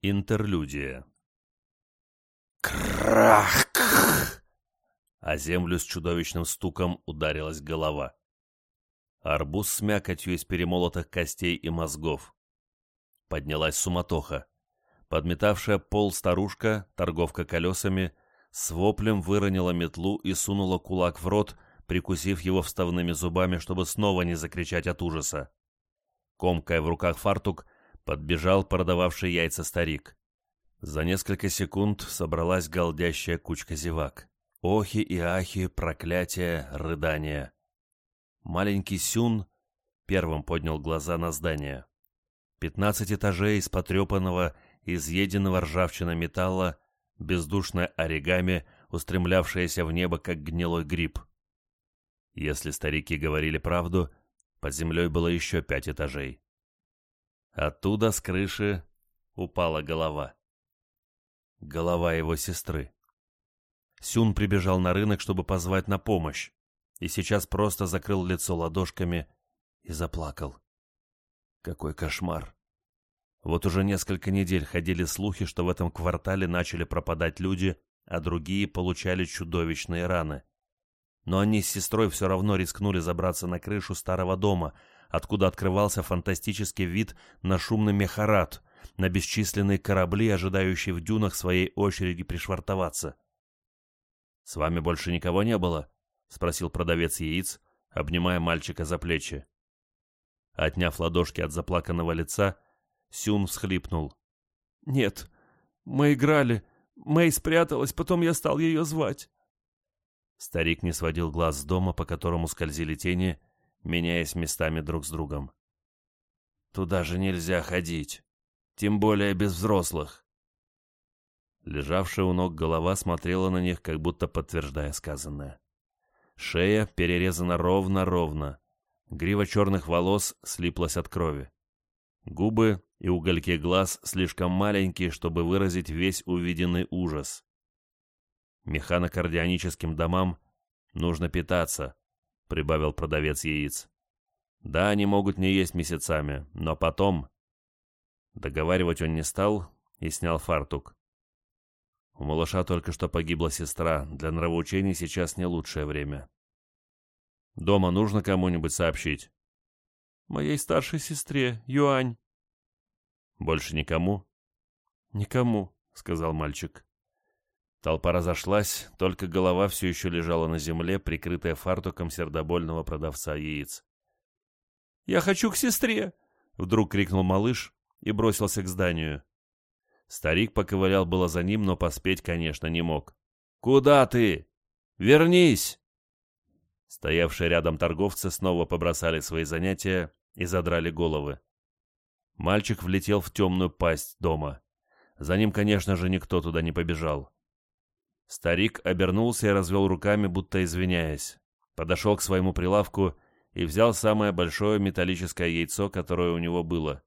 Интерлюдия. Крах! А землю с чудовищным стуком ударилась голова. Арбуз с мякотью из перемолотых костей и мозгов. Поднялась суматоха. Подметавшая пол старушка, торговка колесами, с воплем выронила метлу и сунула кулак в рот, прикусив его вставными зубами, чтобы снова не закричать от ужаса. Комкая в руках фартук, подбежал продававший яйца старик. За несколько секунд собралась голдящая кучка зевак. Охи и ахи, проклятия, рыдания. Маленький Сюн первым поднял глаза на здание. Пятнадцать этажей из потрепанного, изъеденного ржавчина металла, бездушное оригами, устремлявшееся в небо, как гнилой гриб. Если старики говорили правду, под землей было еще пять этажей. Оттуда с крыши упала голова. Голова его сестры. Сюн прибежал на рынок, чтобы позвать на помощь, и сейчас просто закрыл лицо ладошками и заплакал. Какой кошмар! Вот уже несколько недель ходили слухи, что в этом квартале начали пропадать люди, а другие получали чудовищные раны. Но они с сестрой все равно рискнули забраться на крышу старого дома, откуда открывался фантастический вид на шумный мехарат, на бесчисленные корабли, ожидающие в дюнах своей очереди пришвартоваться. «С вами больше никого не было?» — спросил продавец яиц, обнимая мальчика за плечи. Отняв ладошки от заплаканного лица, Сюн всхлипнул. «Нет, мы играли. Мэй спряталась, потом я стал ее звать». Старик не сводил глаз с дома, по которому скользили тени, меняясь местами друг с другом. «Туда же нельзя ходить, тем более без взрослых». Лежавшая у ног голова смотрела на них, как будто подтверждая сказанное. Шея перерезана ровно-ровно. Грива черных волос слиплась от крови. Губы и угольки глаз слишком маленькие, чтобы выразить весь увиденный ужас. Механокардионическим домам нужно питаться, прибавил продавец яиц. Да, они могут не есть месяцами, но потом... Договаривать он не стал и снял фартук. У малыша только что погибла сестра, для нравоучений сейчас не лучшее время. Дома нужно кому-нибудь сообщить? Моей старшей сестре, Юань. Больше никому? Никому, сказал мальчик. Толпа разошлась, только голова все еще лежала на земле, прикрытая фартуком сердобольного продавца яиц. «Я хочу к сестре!» — вдруг крикнул малыш и бросился к зданию. Старик поковылял было за ним, но поспеть, конечно, не мог. «Куда ты? Вернись!» Стоявшие рядом торговцы снова побросали свои занятия и задрали головы. Мальчик влетел в темную пасть дома. За ним, конечно же, никто туда не побежал. Старик обернулся и развел руками, будто извиняясь. Подошел к своему прилавку и взял самое большое металлическое яйцо, которое у него было.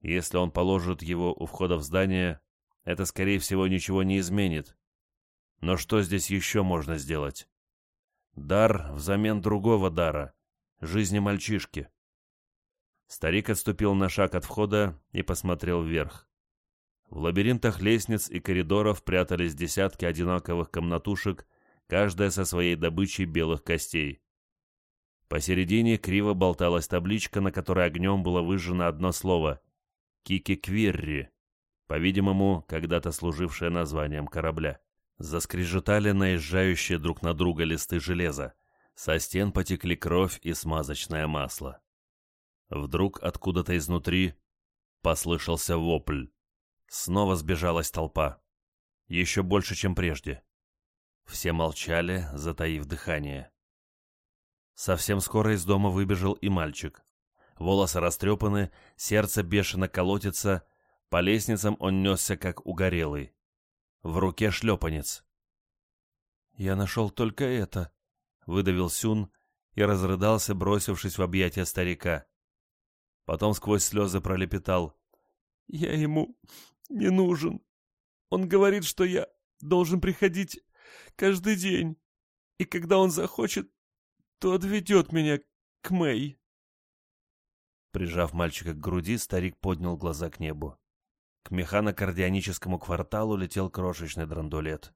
Если он положит его у входа в здание, это, скорее всего, ничего не изменит. Но что здесь еще можно сделать? Дар взамен другого дара, жизни мальчишки. Старик отступил на шаг от входа и посмотрел вверх. В лабиринтах лестниц и коридоров прятались десятки одинаковых комнатушек, каждая со своей добычей белых костей. Посередине криво болталась табличка, на которой огнем было выжжено одно слово Кики Квирри, по-видимому, когда-то служившее названием корабля. Заскрежетали наезжающие друг на друга листы железа. Со стен потекли кровь и смазочное масло. Вдруг откуда-то изнутри послышался вопль. Снова сбежалась толпа. Еще больше, чем прежде. Все молчали, затаив дыхание. Совсем скоро из дома выбежал и мальчик волосы растрепаны, сердце бешено колотится, по лестницам он несся, как угорелый. В руке шлепанец. «Я нашел только это», — выдавил Сюн и разрыдался, бросившись в объятия старика. Потом сквозь слезы пролепетал. «Я ему не нужен. Он говорит, что я должен приходить каждый день, и когда он захочет, то отведет меня к Мэй». Прижав мальчика к груди, старик поднял глаза к небу. К механокардионическому кварталу летел крошечный драндулет.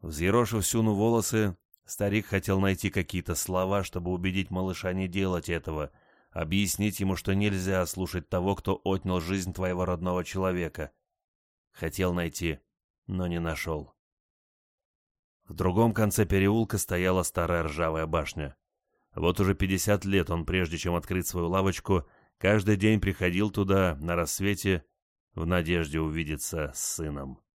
Взъерошив Сюну волосы, старик хотел найти какие-то слова, чтобы убедить малыша не делать этого, объяснить ему, что нельзя слушать того, кто отнял жизнь твоего родного человека. Хотел найти, но не нашел. В другом конце переулка стояла старая ржавая башня. Вот уже пятьдесят лет он, прежде чем открыть свою лавочку, каждый день приходил туда на рассвете в надежде увидеться с сыном.